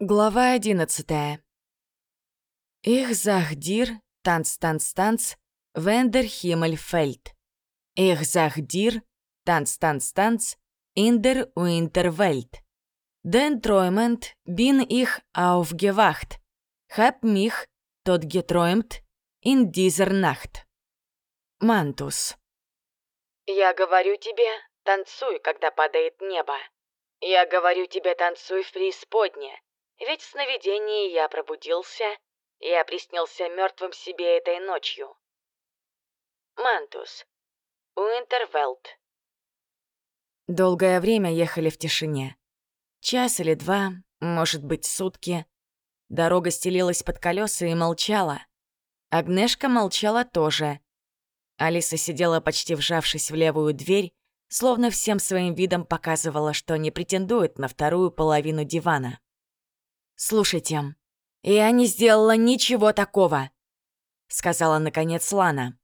Глава одиннадцатая. Их захдир, танц, танц, танц, вендер Химмельфельд. Их захдир, танц, танц, танц, индер Уинтервельд. Den träumend bin ich aufgewacht, hab mich tot geträumt in dieser Nacht. Мантус. Я говорю тебе, танцуй, когда падает небо. Я говорю тебе, танцуй в преисподне. Ведь в сновидении я пробудился, я приснился мертвым себе этой ночью. Мантус. Уинтервелд. Долгое время ехали в тишине. Час или два, может быть, сутки. Дорога стелилась под колеса и молчала. Агнешка молчала тоже. Алиса сидела почти вжавшись в левую дверь, словно всем своим видом показывала, что не претендует на вторую половину дивана. «Слушайте, я не сделала ничего такого», — сказала наконец Лана.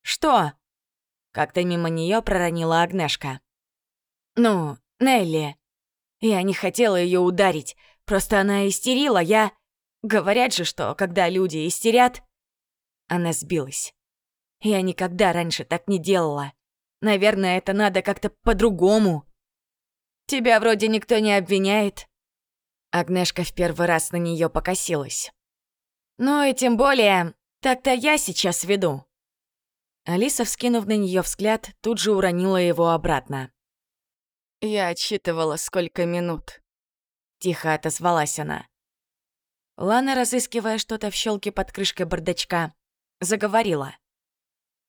«Что?» — как-то мимо нее проронила Агнешка. «Ну, Нелли. Я не хотела ее ударить, просто она истерила, я... Говорят же, что когда люди истерят...» Она сбилась. Я никогда раньше так не делала. Наверное, это надо как-то по-другому. Тебя вроде никто не обвиняет, Агнешка в первый раз на нее покосилась. «Ну и тем более, так-то я сейчас веду». Алиса, вскинув на нее взгляд, тут же уронила его обратно. «Я отсчитывала, сколько минут», — тихо отозвалась она. Лана, разыскивая что-то в щелке под крышкой бардачка, заговорила.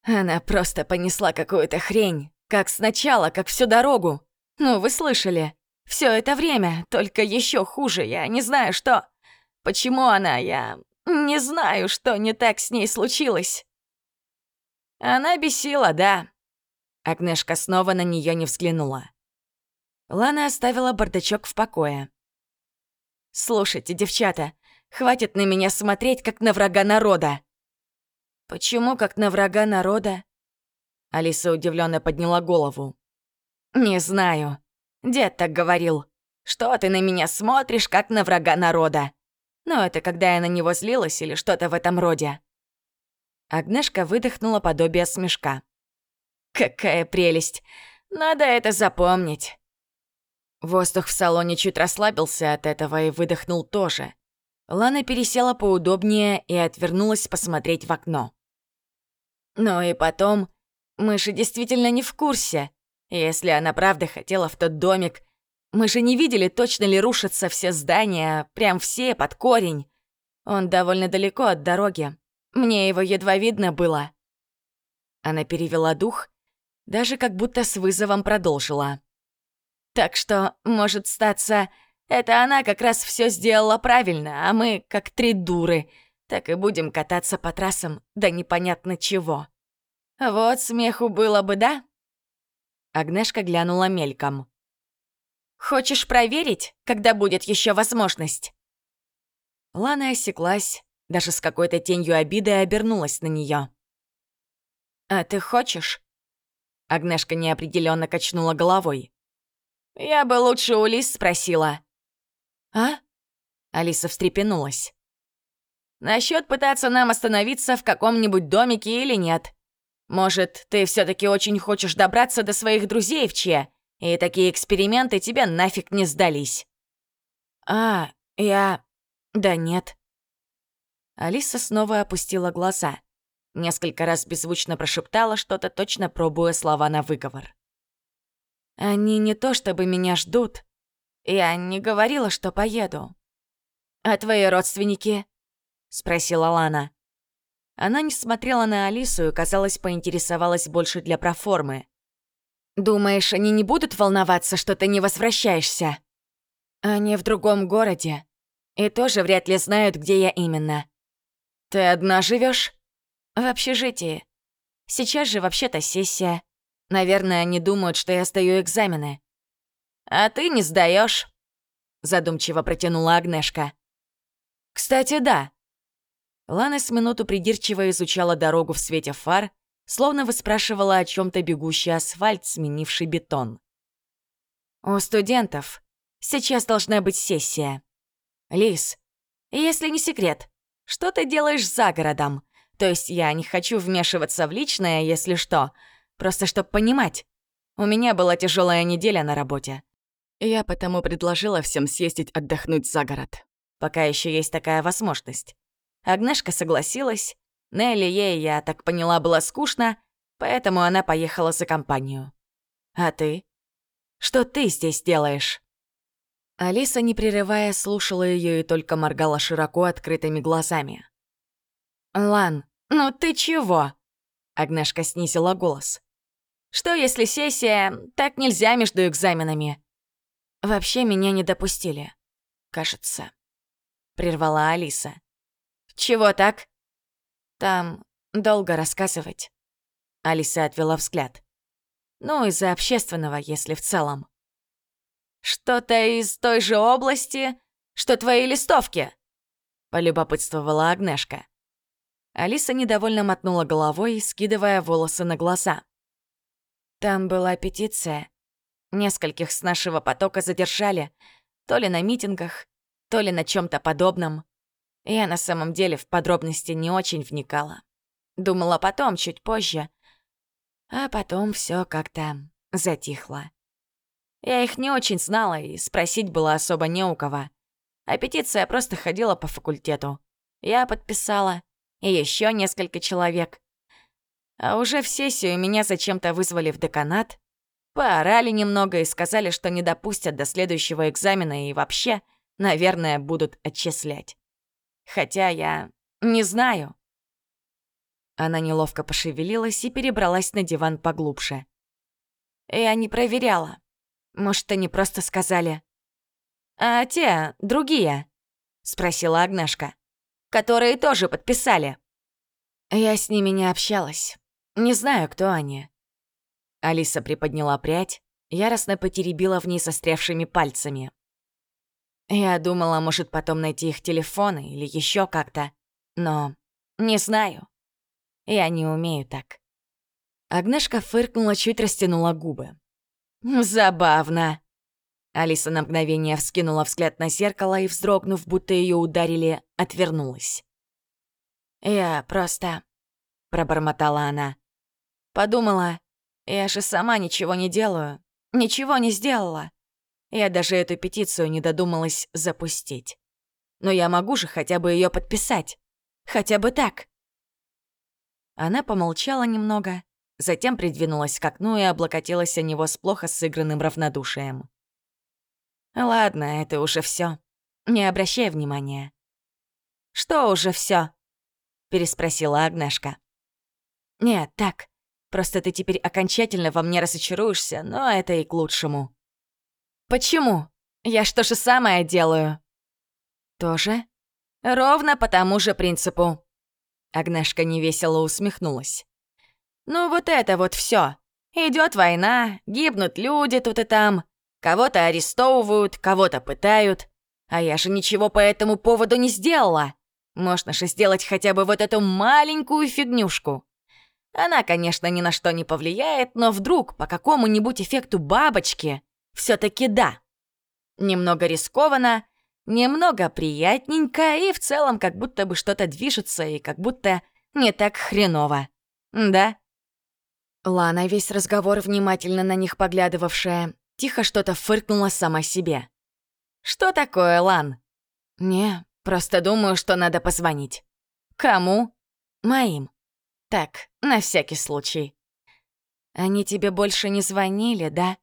Она просто понесла какую-то хрень, как сначала, как всю дорогу. Ну, вы слышали. Все это время, только еще хуже, я не знаю, что... Почему она, я... Не знаю, что не так с ней случилось. Она бесила, да. Агнешка снова на нее не взглянула. Лана оставила бардачок в покое. «Слушайте, девчата, хватит на меня смотреть, как на врага народа!» «Почему как на врага народа?» Алиса удивленно подняла голову. «Не знаю. Дед так говорил. Что ты на меня смотришь, как на врага народа? Но это когда я на него злилась или что-то в этом роде. Агнешка выдохнула подобие смешка. Какая прелесть! Надо это запомнить. Воздух в салоне чуть расслабился от этого и выдохнул тоже. Лана пересела поудобнее и отвернулась посмотреть в окно. Ну и потом, мы же действительно не в курсе, если она правда хотела в тот домик, мы же не видели, точно ли рушатся все здания, прям все, под корень. Он довольно далеко от дороги. Мне его едва видно было. Она перевела дух, даже как будто с вызовом продолжила. Так что, может статься, это она как раз все сделала правильно, а мы, как три дуры, так и будем кататься по трассам, да непонятно чего. Вот смеху было бы, да? Агнешка глянула мельком. «Хочешь проверить, когда будет еще возможность?» Лана осеклась, даже с какой-то тенью обиды обернулась на нее. «А ты хочешь?» Агнешка неопределенно качнула головой. «Я бы лучше у Лис спросила». «А?» Алиса встрепенулась. «Насчет пытаться нам остановиться в каком-нибудь домике или нет. Может, ты все таки очень хочешь добраться до своих друзей в Че, и такие эксперименты тебе нафиг не сдались?» «А, я... да нет». Алиса снова опустила глаза. Несколько раз беззвучно прошептала что-то, точно пробуя слова на выговор. «Они не то чтобы меня ждут. Я не говорила, что поеду». «А твои родственники?» — спросила Лана. Она не смотрела на Алису и, казалось, поинтересовалась больше для проформы. «Думаешь, они не будут волноваться, что ты не возвращаешься?» «Они в другом городе. И тоже вряд ли знают, где я именно». «Ты одна живешь? «В общежитии. Сейчас же вообще-то сессия. Наверное, они думают, что я сдаю экзамены». «А ты не сдаешь, задумчиво протянула Агнешка. «Кстати, да. Лана с минуту придирчиво изучала дорогу в свете фар, словно выспрашивала о чем то бегущий асфальт, сменивший бетон. «У студентов сейчас должна быть сессия. «Лис, если не секрет, что ты делаешь за городом? То есть я не хочу вмешиваться в личное, если что, просто чтобы понимать. У меня была тяжелая неделя на работе. Я потому предложила всем съездить отдохнуть за город, пока еще есть такая возможность. Агнешка согласилась. Нелли ей, я так поняла, было скучно, поэтому она поехала за компанию. А ты? Что ты здесь делаешь? Алиса, не прерывая, слушала ее и только моргала широко открытыми глазами. «Лан, ну ты чего?» Агнешка снизила голос. «Что, если сессия? Так нельзя между экзаменами». «Вообще меня не допустили, кажется», — прервала Алиса. «Чего так?» «Там долго рассказывать». Алиса отвела взгляд. «Ну, из-за общественного, если в целом». «Что-то из той же области, что твои листовки?» — полюбопытствовала Агнешка. Алиса недовольно мотнула головой, скидывая волосы на глаза. «Там была петиция. Нескольких с нашего потока задержали, то ли на митингах, то ли на чем то подобном. Я на самом деле в подробности не очень вникала. Думала потом, чуть позже. А потом все как-то затихло. Я их не очень знала, и спросить было особо не у кого. А петиция просто ходила по факультету. Я подписала, и еще несколько человек. А уже в сессию меня зачем-то вызвали в деканат, поорали немного и сказали, что не допустят до следующего экзамена и вообще, наверное, будут отчислять. Хотя я не знаю. Она неловко пошевелилась и перебралась на диван поглубже. Я не проверяла. Может, они просто сказали. «А те, другие?» — спросила Агнешка. «Которые тоже подписали». Я с ними не общалась. Не знаю, кто они. Алиса приподняла прядь, яростно потеребила в ней сострявшими пальцами. Я думала, может, потом найти их телефоны или еще как-то. Но не знаю. Я не умею так. Агнешка фыркнула, чуть растянула губы. «Забавно». Алиса на мгновение вскинула взгляд на зеркало и, вздрогнув, будто ее ударили, отвернулась. «Я просто...» — пробормотала она. «Подумала, я же сама ничего не делаю, ничего не сделала. Я даже эту петицию не додумалась запустить. Но я могу же хотя бы ее подписать. Хотя бы так». Она помолчала немного, затем придвинулась к окну и облокотилась о него с плохо сыгранным равнодушием. «Ладно, это уже все. Не обращай внимания». «Что уже все? переспросила Агнешка. «Нет, так. Просто ты теперь окончательно во мне разочаруешься, но это и к лучшему». «Почему? Я что же самое делаю?» «Тоже?» «Ровно по тому же принципу». Агнешка невесело усмехнулась. Ну вот это вот все. Идет война, гибнут люди тут и там. Кого-то арестовывают, кого-то пытают. А я же ничего по этому поводу не сделала. Можно же сделать хотя бы вот эту маленькую фигнюшку. Она, конечно, ни на что не повлияет, но вдруг по какому-нибудь эффекту бабочки все таки да. Немного рискованно, немного приятненько, и в целом как будто бы что-то движется, и как будто не так хреново. Да? Лана, весь разговор внимательно на них поглядывавшая, тихо что-то фыркнула сама себе. «Что такое, Лан?» «Не, просто думаю, что надо позвонить». «Кому?» «Моим». «Так, на всякий случай». «Они тебе больше не звонили, да?» —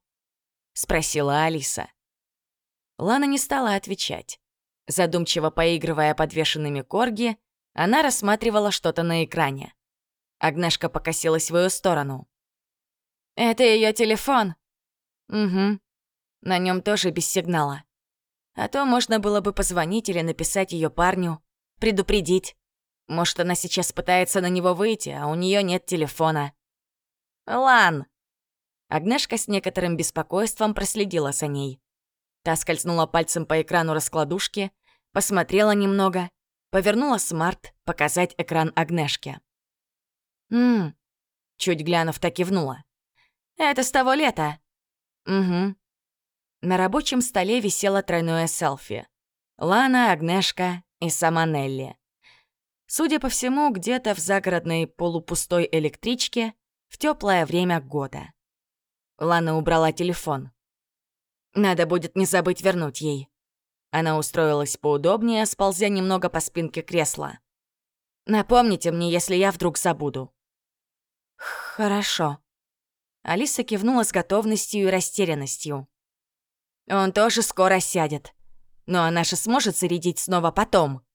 спросила Алиса. Лана не стала отвечать. Задумчиво поигрывая подвешенными корги, она рассматривала что-то на экране. Агнешка покосилась в ее сторону. «Это ее телефон?» «Угу. На нем тоже без сигнала. А то можно было бы позвонить или написать ее парню, предупредить. Может, она сейчас пытается на него выйти, а у нее нет телефона». «Лан!» Агнешка с некоторым беспокойством проследила за ней. Та скользнула пальцем по экрану раскладушки, посмотрела немного, повернула смарт показать экран Агнешке. «Ммм», чуть глянув, так кивнула. Это с того лета». «Угу». На рабочем столе висело тройное селфи. Лана, Агнешка и сама Нелли. Судя по всему, где-то в загородной полупустой электричке в теплое время года. Лана убрала телефон. Надо будет не забыть вернуть ей. Она устроилась поудобнее, сползя немного по спинке кресла. «Напомните мне, если я вдруг забуду». «Хорошо». Алиса кивнула с готовностью и растерянностью. «Он тоже скоро сядет. Но она же сможет зарядить снова потом».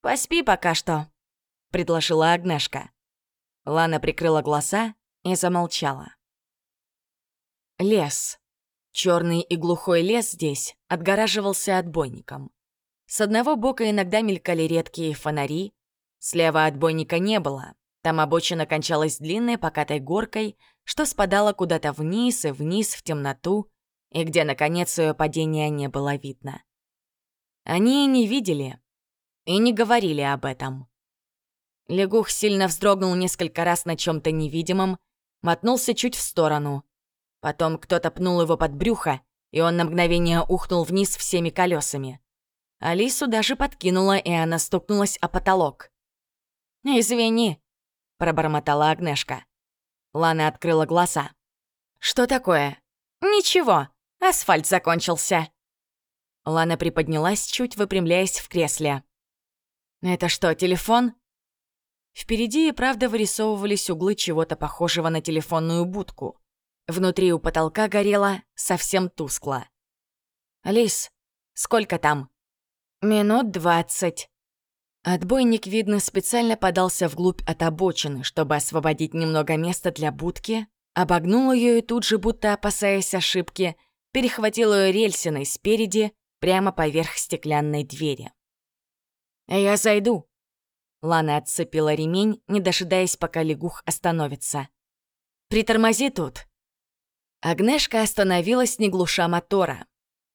«Поспи пока что», — предложила Агнешка. Лана прикрыла глаза и замолчала. Лес. Черный и глухой лес здесь отгораживался отбойником. С одного бока иногда мелькали редкие фонари, слева отбойника не было. Там обочина кончалась длинной покатой горкой, что спадала куда-то вниз и вниз в темноту, и где, наконец, ее падения не было видно. Они не видели и не говорили об этом. Лягух сильно вздрогнул несколько раз на чем то невидимом, мотнулся чуть в сторону, Потом кто-то пнул его под брюхо, и он на мгновение ухнул вниз всеми колесами. Алису даже подкинула, и она стукнулась о потолок. «Извини», — пробормотала Агнешка. Лана открыла глаза. «Что такое?» «Ничего, асфальт закончился». Лана приподнялась, чуть выпрямляясь в кресле. «Это что, телефон?» Впереди и правда вырисовывались углы чего-то похожего на телефонную будку. Внутри у потолка горело совсем тускло. «Лис, сколько там?» «Минут двадцать». Отбойник, видно, специально подался вглубь от обочины, чтобы освободить немного места для будки, обогнул ее и тут же, будто опасаясь ошибки, перехватил ее рельсиной спереди, прямо поверх стеклянной двери. «Я зайду». Лана отцепила ремень, не дожидаясь, пока лягух остановится. «Притормози тут». Агнешка остановилась, не глуша мотора.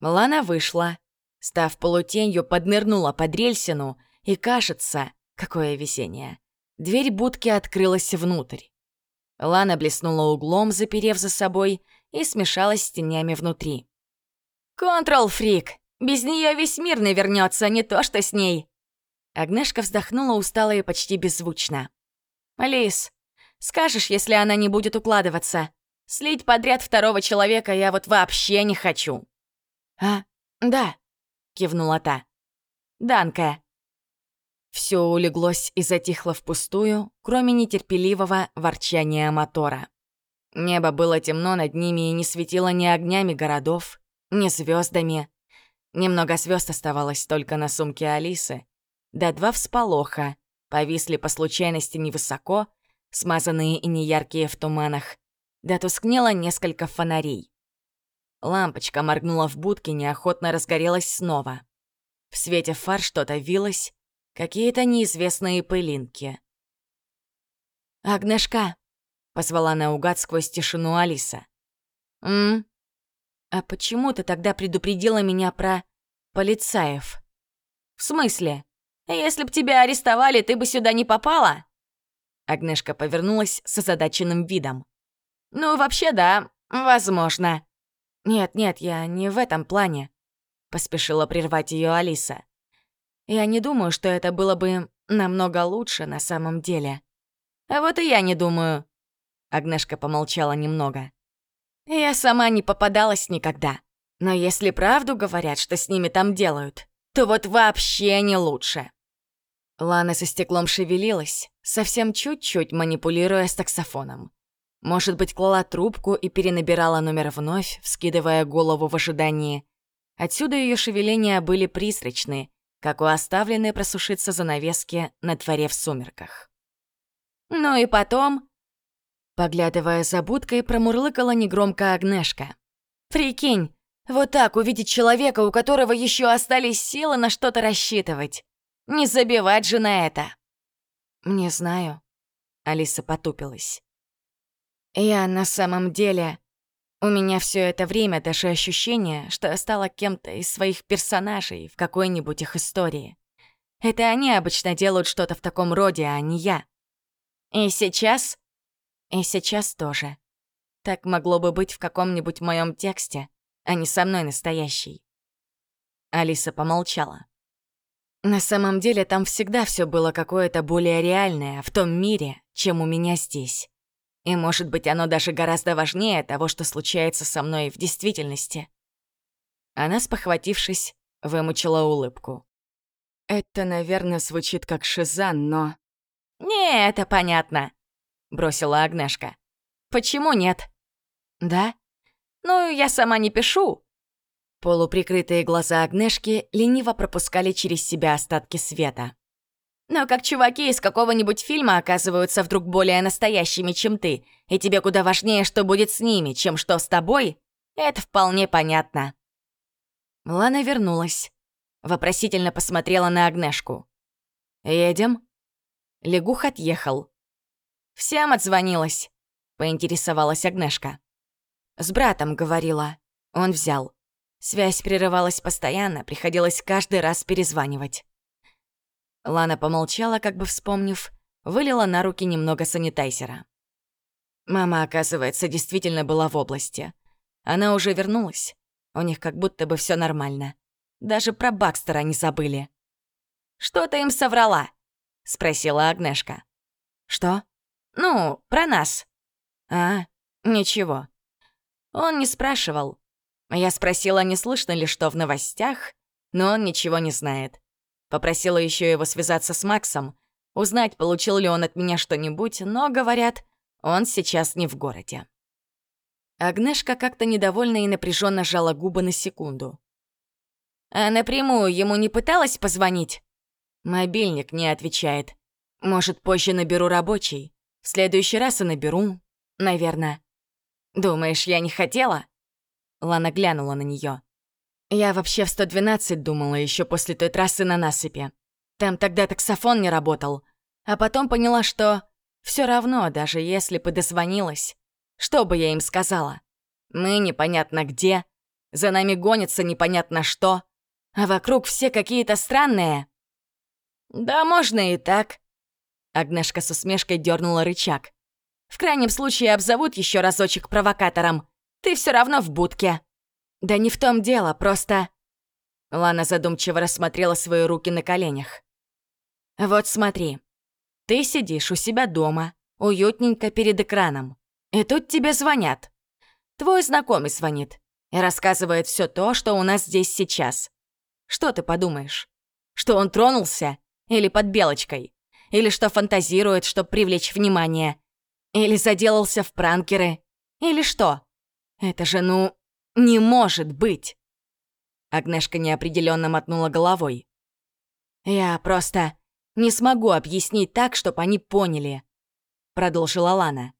Лана вышла. Став полутенью, поднырнула под рельсину, и, кажется, какое весеннее, дверь будки открылась внутрь. Лана блеснула углом, заперев за собой, и смешалась с тенями внутри. «Контрол-фрик! Без нее весь мир навернется, не то что с ней!» Агнешка вздохнула устало и почти беззвучно. «Лис, скажешь, если она не будет укладываться? Слить подряд второго человека я вот вообще не хочу». «А, да», — кивнула та. «Данка». Все улеглось и затихло впустую, кроме нетерпеливого ворчания мотора. Небо было темно над ними и не светило ни огнями городов, ни звездами. Немного звезд оставалось только на сумке Алисы. Да два всполоха повисли по случайности невысоко, смазанные и неяркие в туманах, да тускнело несколько фонарей. Лампочка моргнула в будке, неохотно разгорелась снова. В свете фар что-то вилось, какие-то неизвестные пылинки. «Агнешка!» — позвала наугад сквозь тишину Алиса. «М? А почему ты тогда предупредила меня про полицаев?» «В смысле? Если б тебя арестовали, ты бы сюда не попала?» Агнешка повернулась с озадаченным видом. «Ну, вообще, да, возможно». «Нет-нет, я не в этом плане», — поспешила прервать ее Алиса. «Я не думаю, что это было бы намного лучше на самом деле». «А вот и я не думаю», — Агнешка помолчала немного. «Я сама не попадалась никогда. Но если правду говорят, что с ними там делают, то вот вообще не лучше». Лана со стеклом шевелилась, совсем чуть-чуть манипулируя с таксофоном. Может быть, клала трубку и перенабирала номер вновь, вскидывая голову в ожидании. Отсюда ее шевеления были призрачны, как у оставленной просушиться занавески на дворе в сумерках. Ну и потом... Поглядывая за будкой, промурлыкала негромко Агнешка. «Прикинь, вот так увидеть человека, у которого еще остались силы на что-то рассчитывать. Не забивать же на это!» «Не знаю», — Алиса потупилась. Я на самом деле... У меня все это время даже ощущение, что я стала кем-то из своих персонажей в какой-нибудь их истории. Это они обычно делают что-то в таком роде, а не я. И сейчас? И сейчас тоже. Так могло бы быть в каком-нибудь моем тексте, а не со мной настоящий. Алиса помолчала. На самом деле там всегда все было какое-то более реальное в том мире, чем у меня здесь. И, может быть, оно даже гораздо важнее того, что случается со мной в действительности. Она, спохватившись, вымучила улыбку. Это, наверное, звучит как шизан, но... «Не, это понятно», — бросила Агнешка. «Почему нет?» «Да?» «Ну, я сама не пишу». Полуприкрытые глаза Агнешки лениво пропускали через себя остатки света. Но как чуваки из какого-нибудь фильма оказываются вдруг более настоящими, чем ты, и тебе куда важнее, что будет с ними, чем что с тобой, это вполне понятно. Лана вернулась. Вопросительно посмотрела на Агнешку. «Едем?» Лягух отъехал. «Всем отзвонилась», — поинтересовалась Агнешка. «С братом говорила. Он взял. Связь прерывалась постоянно, приходилось каждый раз перезванивать». Лана помолчала, как бы вспомнив, вылила на руки немного санитайзера. Мама, оказывается, действительно была в области. Она уже вернулась. У них как будто бы все нормально. Даже про Бакстера не забыли. «Что ты им соврала?» — спросила Агнешка. «Что?» «Ну, про нас». «А, ничего». Он не спрашивал. Я спросила, не слышно ли что в новостях, но он ничего не знает. Попросила еще его связаться с Максом, узнать, получил ли он от меня что-нибудь, но, говорят, он сейчас не в городе. Агнешка как-то недовольно и напряженно сжала губы на секунду. «А напрямую ему не пыталась позвонить?» Мобильник не отвечает. Может, позже наберу рабочий. В следующий раз и наберу, наверное. Думаешь, я не хотела? Лана глянула на нее. Я вообще в 112 думала еще после той трассы на насыпи. Там тогда таксофон не работал. А потом поняла, что все равно, даже если бы дозвонилась, что бы я им сказала? Мы непонятно где, за нами гонится непонятно что, а вокруг все какие-то странные. Да, можно и так. Агнешка с усмешкой дернула рычаг. В крайнем случае обзовут еще разочек провокатором. Ты все равно в будке. «Да не в том дело, просто...» Лана задумчиво рассмотрела свои руки на коленях. «Вот смотри. Ты сидишь у себя дома, уютненько перед экраном. И тут тебе звонят. Твой знакомый звонит и рассказывает все то, что у нас здесь сейчас. Что ты подумаешь? Что он тронулся? Или под белочкой? Или что фантазирует, чтобы привлечь внимание? Или заделался в пранкеры? Или что? Это же, ну, не может быть!» Агнешка неопределенно мотнула головой. «Я просто не смогу объяснить так, чтобы они поняли», — продолжила Лана.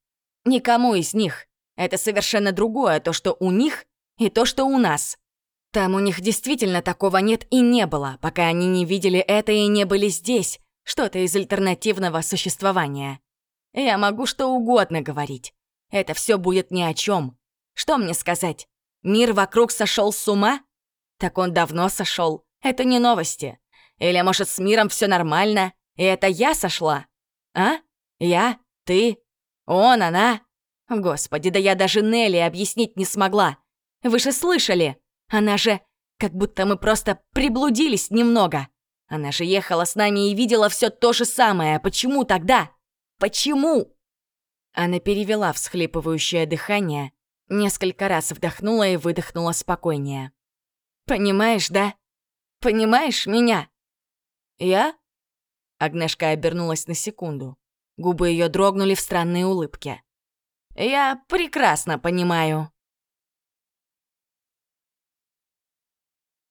«Никому из них. Это совершенно другое, то, что у них, и то, что у нас. Там у них действительно такого нет и не было, пока они не видели это и не были здесь, что-то из альтернативного существования. Я могу что угодно говорить. Это все будет ни о чем. Что мне сказать? Мир вокруг сошел с ума? Так он давно сошел. Это не новости. Или, может, с миром все нормально, и это я сошла? А? Я? Ты? Он? Она? Господи, да я даже Нелли объяснить не смогла. Вы же слышали? Она же... Как будто мы просто приблудились немного. Она же ехала с нами и видела все то же самое. Почему тогда? Почему? Она перевела всхлипывающее дыхание Несколько раз вдохнула и выдохнула спокойнее. «Понимаешь, да? Понимаешь меня?» «Я?» Агнешка обернулась на секунду. Губы ее дрогнули в странной улыбке. «Я прекрасно понимаю».